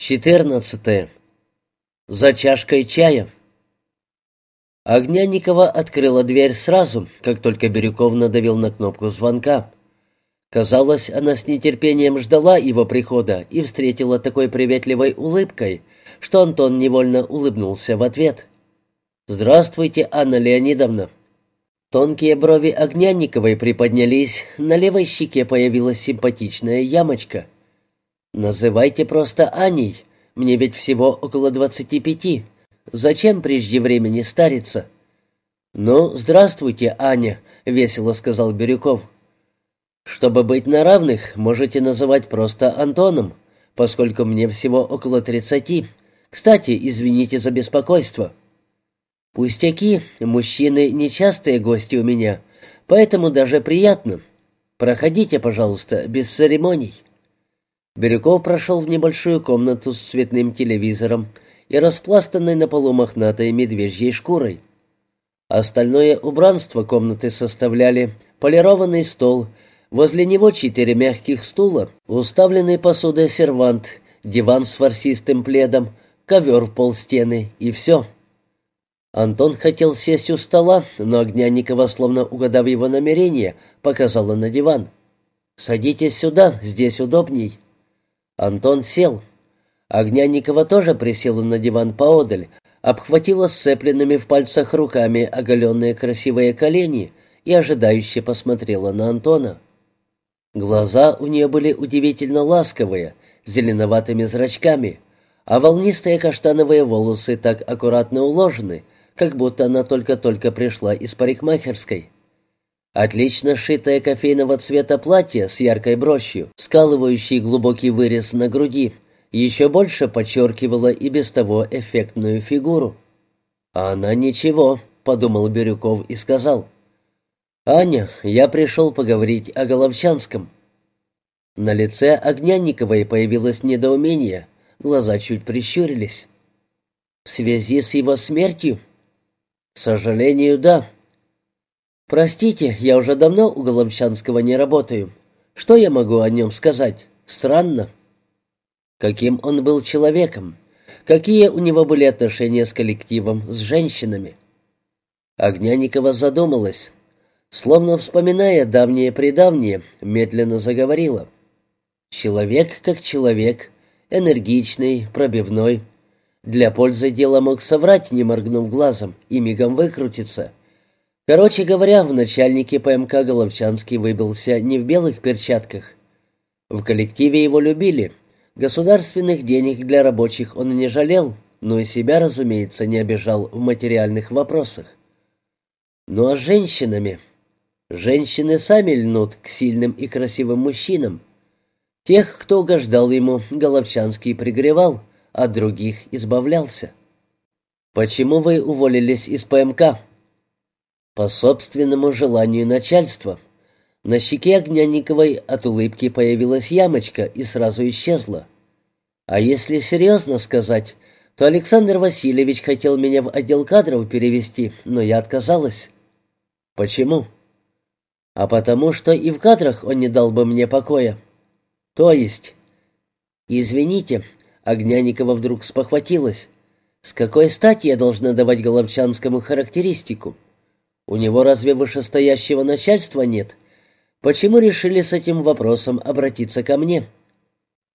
14. За чашкой чая. Огняникова открыла дверь сразу, как только Бирюков надавил на кнопку звонка. Казалось, она с нетерпением ждала его прихода и встретила такой приветливой улыбкой, что Антон невольно улыбнулся в ответ. «Здравствуйте, Анна Леонидовна». Тонкие брови Огняниковой приподнялись, на левой щеке появилась симпатичная ямочка — «Называйте просто Аней. Мне ведь всего около двадцати пяти. Зачем прежде времени стариться?» «Ну, здравствуйте, Аня», — весело сказал Бирюков. «Чтобы быть на равных, можете называть просто Антоном, поскольку мне всего около тридцати. Кстати, извините за беспокойство». «Пустяки, мужчины — нечастые гости у меня, поэтому даже приятно. Проходите, пожалуйста, без церемоний». Бирюков прошел в небольшую комнату с цветным телевизором и распластанной на полу мохнатой медвежьей шкурой. Остальное убранство комнаты составляли полированный стол, возле него четыре мягких стула, уставленный посудой сервант, диван с фарсистым пледом, ковер в полстены и все. Антон хотел сесть у стола, но Огняникова, словно угадав его намерение, показала на диван. «Садитесь сюда, здесь удобней». Антон сел. Огняникова тоже присела на диван поодаль, обхватила сцепленными в пальцах руками оголенные красивые колени и ожидающе посмотрела на Антона. Глаза у нее были удивительно ласковые, зеленоватыми зрачками, а волнистые каштановые волосы так аккуратно уложены, как будто она только-только пришла из парикмахерской. Отлично сшитое кофейного цвета платье с яркой брошью, скалывающий глубокий вырез на груди, еще больше подчеркивало и без того эффектную фигуру. «А она ничего», — подумал Бирюков и сказал. «Аня, я пришел поговорить о Головчанском». На лице Огнянниковой появилось недоумение, глаза чуть прищурились. «В связи с его смертью?» «К сожалению, да», «Простите, я уже давно у Головчанского не работаю. Что я могу о нем сказать? Странно». Каким он был человеком? Какие у него были отношения с коллективом, с женщинами? Огняникова задумалась. Словно вспоминая давнее-предавнее, медленно заговорила. Человек как человек, энергичный, пробивной. Для пользы дела мог соврать, не моргнув глазом, и мигом выкрутиться. Короче говоря, в начальнике ПМК Головчанский выбился не в белых перчатках. В коллективе его любили. Государственных денег для рабочих он не жалел, но и себя, разумеется, не обижал в материальных вопросах. Ну а с женщинами? Женщины сами льнут к сильным и красивым мужчинам. Тех, кто угождал ему, Головчанский пригревал, а других избавлялся. «Почему вы уволились из ПМК?» По собственному желанию начальства. На щеке Огняниковой от улыбки появилась ямочка и сразу исчезла. А если серьезно сказать, то Александр Васильевич хотел меня в отдел кадров перевести, но я отказалась. Почему? А потому что и в кадрах он не дал бы мне покоя. То есть... Извините, Огняникова вдруг спохватилась. С какой стати я должна давать Головчанскому характеристику? У него разве вышестоящего начальства нет? Почему решили с этим вопросом обратиться ко мне?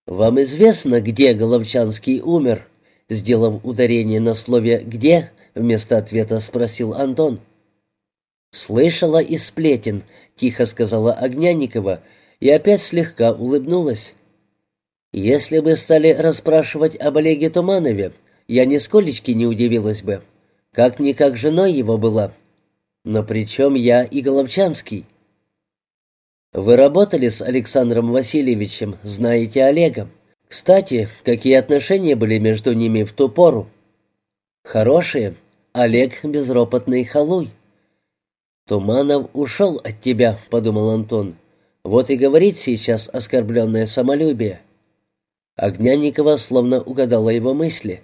Вам известно, где Головчанский умер? Сделав ударение на слове «где», вместо ответа спросил Антон. «Слышала из сплетен», — тихо сказала Огняникова, и опять слегка улыбнулась. «Если бы стали расспрашивать об Олеге Туманове, я нисколечки не удивилась бы. Как-никак женой его была. Но при чем я и Головчанский? Вы работали с Александром Васильевичем, знаете Олега. Кстати, какие отношения были между ними в ту пору? Хорошие. Олег безропотный халуй. Туманов ушел от тебя, подумал Антон. Вот и говорит сейчас оскорбленное самолюбие. Огняникова словно угадала его мысли.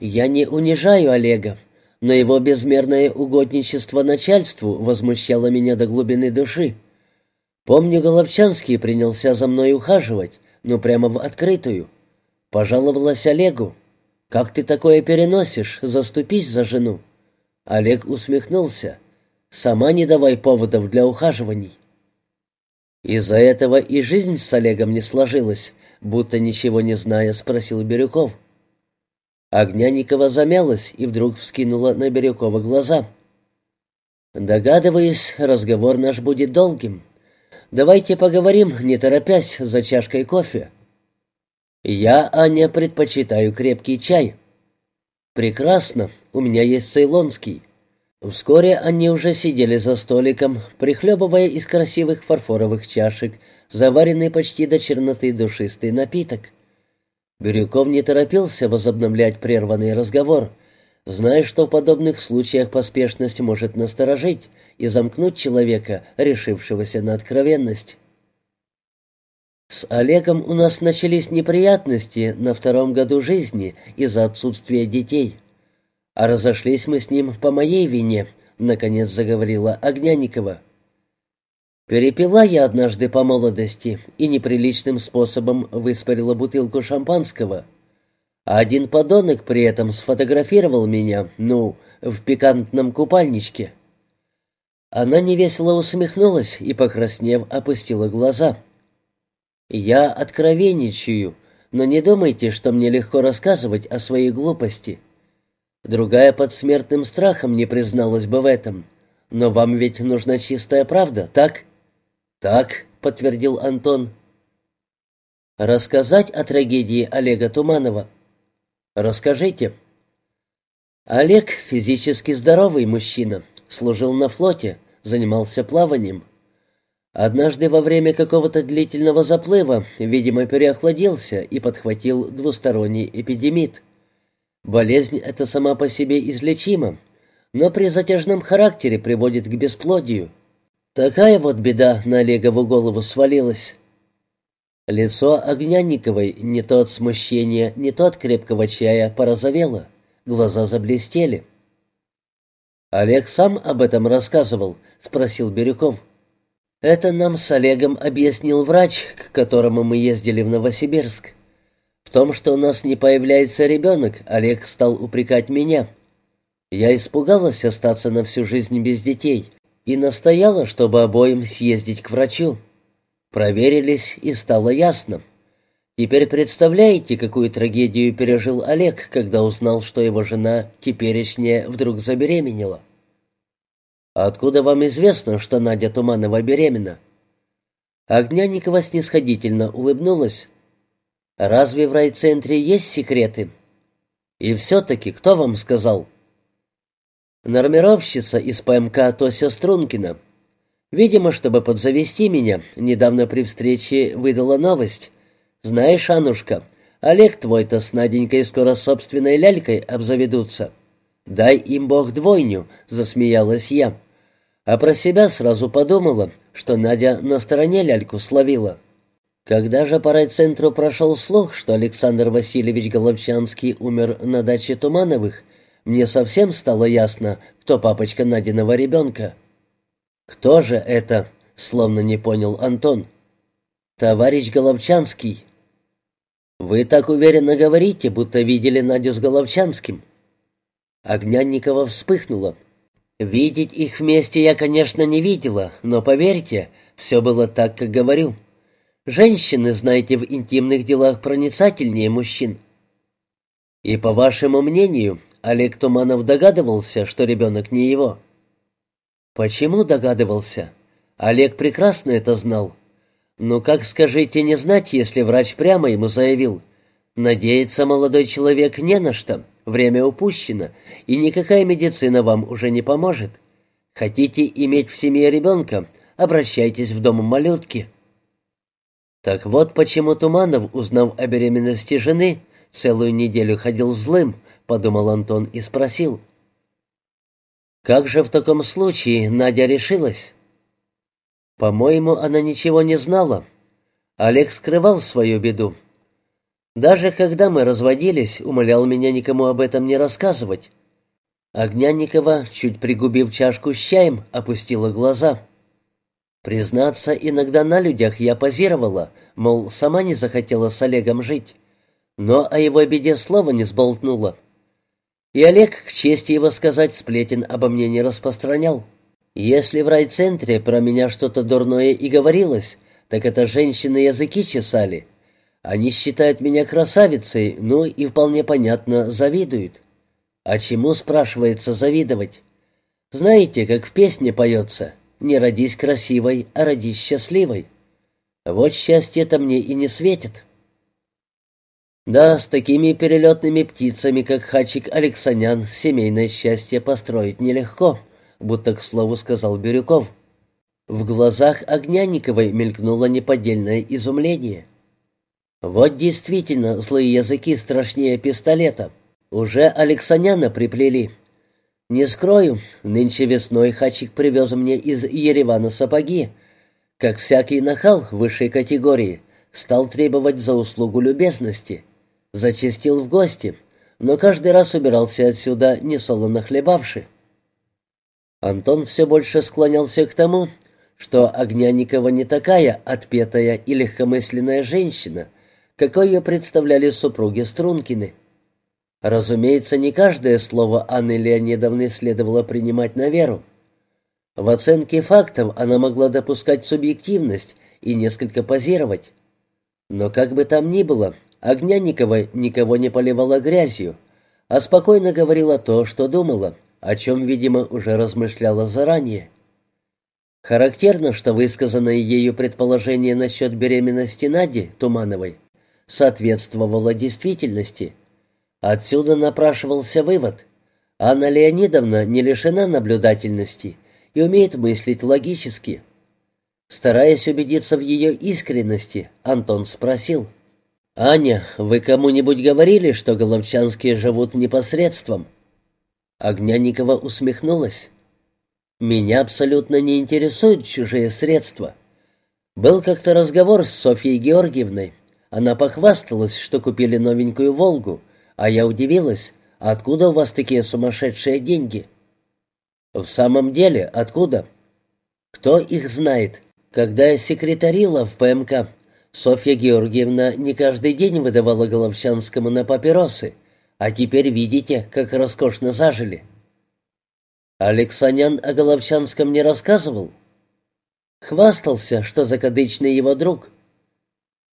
«Я не унижаю Олега но его безмерное угодничество начальству возмущало меня до глубины души. Помню, Головчанский принялся за мной ухаживать, но прямо в открытую. Пожаловалась Олегу. «Как ты такое переносишь? Заступись за жену». Олег усмехнулся. «Сама не давай поводов для ухаживаний». «Из-за этого и жизнь с Олегом не сложилась», будто ничего не зная, спросил Бирюков. Огняникова замялась и вдруг вскинула на Бирюкова глаза. «Догадываюсь, разговор наш будет долгим. Давайте поговорим, не торопясь, за чашкой кофе». «Я, Аня, предпочитаю крепкий чай». «Прекрасно, у меня есть цейлонский». Вскоре они уже сидели за столиком, прихлебывая из красивых фарфоровых чашек заваренный почти до черноты душистый напиток. Бирюков не торопился возобновлять прерванный разговор, зная, что в подобных случаях поспешность может насторожить и замкнуть человека, решившегося на откровенность. С Олегом у нас начались неприятности на втором году жизни из-за отсутствия детей. А разошлись мы с ним по моей вине, наконец заговорила Огняникова. Перепила я однажды по молодости и неприличным способом выспарила бутылку шампанского. Один подонок при этом сфотографировал меня, ну, в пикантном купальничке. Она невесело усмехнулась и, покраснев, опустила глаза. «Я откровенничаю, но не думайте, что мне легко рассказывать о своей глупости. Другая под смертным страхом не призналась бы в этом. Но вам ведь нужна чистая правда, так?» «Так», — подтвердил Антон. «Рассказать о трагедии Олега Туманова?» «Расскажите». Олег — физически здоровый мужчина, служил на флоте, занимался плаванием. Однажды во время какого-то длительного заплыва, видимо, переохладился и подхватил двусторонний эпидемит — Болезнь эта сама по себе излечима, но при затяжном характере приводит к бесплодию. Такая вот беда на Олегову голову свалилась. Лицо Огнянниковой не то от смущения, не то от крепкого чая порозовело, глаза заблестели. «Олег сам об этом рассказывал?» — спросил Бирюков. «Это нам с Олегом объяснил врач, к которому мы ездили в Новосибирск том, что у нас не появляется ребенок, Олег стал упрекать меня. Я испугалась остаться на всю жизнь без детей и настояла, чтобы обоим съездить к врачу. Проверились, и стало ясно. Теперь представляете, какую трагедию пережил Олег, когда узнал, что его жена теперешняя вдруг забеременела? «Откуда вам известно, что Надя Туманова беременна?» Огняникова снисходительно улыбнулась. Разве в райцентре есть секреты? И все-таки кто вам сказал? Нормировщица из ПМК Тося Стрункина. Видимо, чтобы подзавести меня, недавно при встрече выдала новость. Знаешь, Анушка, Олег твой-то с Наденькой скоро собственной лялькой обзаведутся. Дай им Бог двойню, засмеялась я. А про себя сразу подумала, что Надя на стороне ляльку словила. Когда же по райцентру прошел слух, что Александр Васильевич Головчанский умер на даче Тумановых, мне совсем стало ясно, кто папочка Надиного ребенка. «Кто же это?» — словно не понял Антон. «Товарищ Головчанский». «Вы так уверенно говорите, будто видели Надю с Головчанским». Огнянникова вспыхнула. «Видеть их вместе я, конечно, не видела, но поверьте, все было так, как говорю». Женщины, знаете, в интимных делах проницательнее мужчин. И по вашему мнению, Олег Туманов догадывался, что ребенок не его? Почему догадывался? Олег прекрасно это знал. Но как, скажите, не знать, если врач прямо ему заявил? Надеяться молодой человек не на что, время упущено, и никакая медицина вам уже не поможет. Хотите иметь в семье ребенка, обращайтесь в дом малютки. Так вот почему Туманов, узнав о беременности жены, целую неделю ходил злым, подумал Антон и спросил. Как же в таком случае Надя решилась? По-моему, она ничего не знала. Олег скрывал свою беду. Даже когда мы разводились, умолял меня никому об этом не рассказывать. Огнянникова, чуть пригубив чашку с чаем, опустила глаза. Признаться, иногда на людях я позировала, мол, сама не захотела с Олегом жить. но о его беде слова не сболтнула. И Олег, к чести его сказать, сплетен обо мне не распространял. Если в райцентре про меня что-то дурное и говорилось, так это женщины языки чесали. Они считают меня красавицей, ну и вполне понятно, завидуют. А чему, спрашивается, завидовать? Знаете, как в песне поется «Не родись красивой, а родись счастливой». Вот счастье-то мне и не светит. Да, с такими перелетными птицами, как Хачик Алексанян, семейное счастье построить нелегко, будто к слову сказал Бирюков. В глазах Огняниковой мелькнуло неподдельное изумление. Вот действительно злые языки страшнее пистолета. Уже Алексаняна приплели. Не скрою, нынче весной Хачик привез мне из Еревана сапоги. Как всякий нахал высшей категории, стал требовать за услугу любезности — Зачастил в гости, но каждый раз убирался отсюда, несолоно хлебавши. Антон все больше склонялся к тому, что Огняникова не такая отпетая и легкомысленная женщина, какой ее представляли супруги Стрункины. Разумеется, не каждое слово Анны Леонидовны следовало принимать на веру. В оценке фактов она могла допускать субъективность и несколько позировать. Но как бы там ни было, Огняникова никого не поливала грязью, а спокойно говорила то, что думала, о чем, видимо, уже размышляла заранее. Характерно, что высказанное ею предположение насчет беременности Нади Тумановой соответствовало действительности. Отсюда напрашивался вывод. Анна Леонидовна не лишена наблюдательности и умеет мыслить логически. Стараясь убедиться в ее искренности, Антон спросил — «Аня, вы кому-нибудь говорили, что головчанские живут непосредством?» Огняникова усмехнулась. «Меня абсолютно не интересуют чужие средства. Был как-то разговор с Софьей Георгиевной. Она похвасталась, что купили новенькую «Волгу», а я удивилась, откуда у вас такие сумасшедшие деньги?» «В самом деле, откуда?» «Кто их знает? Когда я секретарила в ПМК, Софья Георгиевна не каждый день выдавала Головчанскому на папиросы, а теперь видите, как роскошно зажили. Алексанян о Головчанском не рассказывал? Хвастался, что закадычный его друг.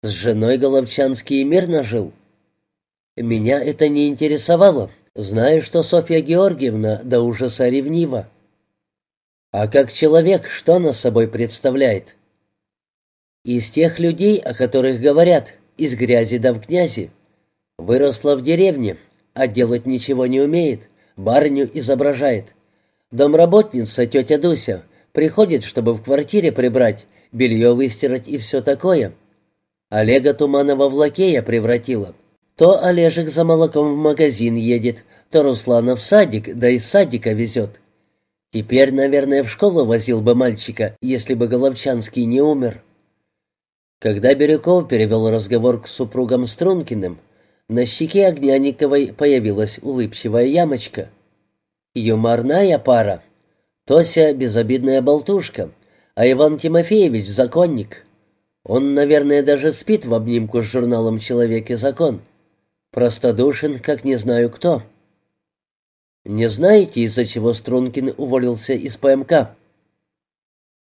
С женой Головчанский мирно жил. Меня это не интересовало, знаю, что Софья Георгиевна до ужаса ревнива. А как человек, что она собой представляет? Из тех людей, о которых говорят, из грязи да в князи. Выросла в деревне, а делать ничего не умеет, барыню изображает. Домработница, тетя Дуся, приходит, чтобы в квартире прибрать, белье выстирать и все такое. Олега Туманова в лакея превратила. То Олежек за молоком в магазин едет, то Руслана в садик, да из садика везет. Теперь, наверное, в школу возил бы мальчика, если бы Головчанский не умер. Когда Бирюков перевел разговор к супругам Стрункиным, на щеке Огняниковой появилась улыбчивая ямочка. Юморная пара. Тося — безобидная болтушка, а Иван Тимофеевич — законник. Он, наверное, даже спит в обнимку с журналом «Человек и закон». Простодушен, как не знаю кто. Не знаете, из-за чего Стрункин уволился из ПМК?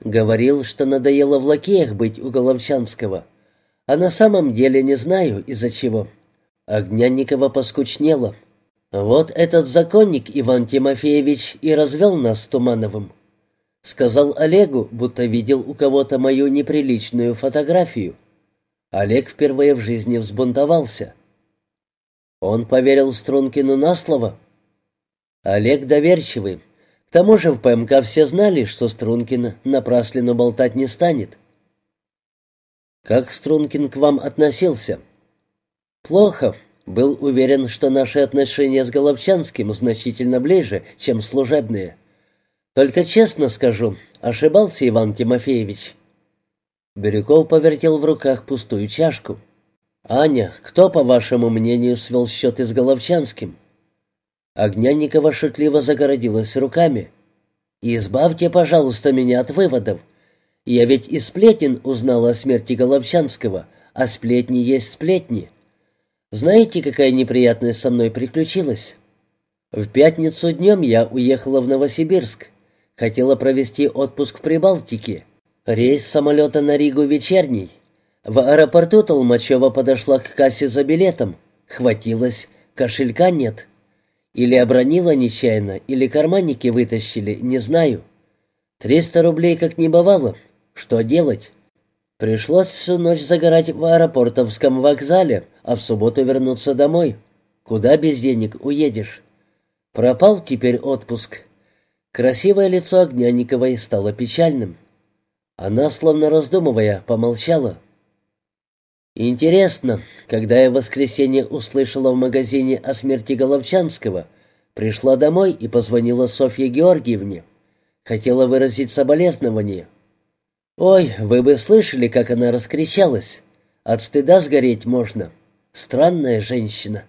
Говорил, что надоело в лакеях быть у Головчанского. А на самом деле не знаю, из-за чего. Огнянникова поскучнело. Вот этот законник Иван Тимофеевич и развел нас с Тумановым. Сказал Олегу, будто видел у кого-то мою неприличную фотографию. Олег впервые в жизни взбунтовался. Он поверил Стрункину на слово. Олег доверчивый, к тому же в ПМК все знали, что Стрункин напраслину болтать не станет. Как Стрункин к вам относился? Плохо. Был уверен, что наши отношения с Головчанским значительно ближе, чем служебные. Только честно скажу, ошибался Иван Тимофеевич. Бирюков повертел в руках пустую чашку. «Аня, кто, по вашему мнению, свел счеты с Головчанским?» Огняникова шутливо загородилась руками. «Избавьте, пожалуйста, меня от выводов. Я ведь из сплетен узнала о смерти Головчанского, а сплетни есть сплетни. Знаете, какая неприятность со мной приключилась? В пятницу днем я уехала в Новосибирск. Хотела провести отпуск в Прибалтике. Рейс самолета на Ригу вечерний. В аэропорту Толмачева подошла к кассе за билетом. Хватилась, кошелька нет. Или обронила нечаянно, или карманники вытащили, не знаю. Триста рублей как не бывало. Что делать? Пришлось всю ночь загорать в аэропортовском вокзале, а в субботу вернуться домой. Куда без денег уедешь? Пропал теперь отпуск. Красивое лицо Огняниковой стало печальным. Она, словно раздумывая, помолчала. Интересно, когда я в воскресенье услышала в магазине о смерти Головчанского, пришла домой и позвонила Софье Георгиевне. Хотела выразить соболезнование. Ой, вы бы слышали, как она раскричалась. От стыда сгореть можно. Странная женщина.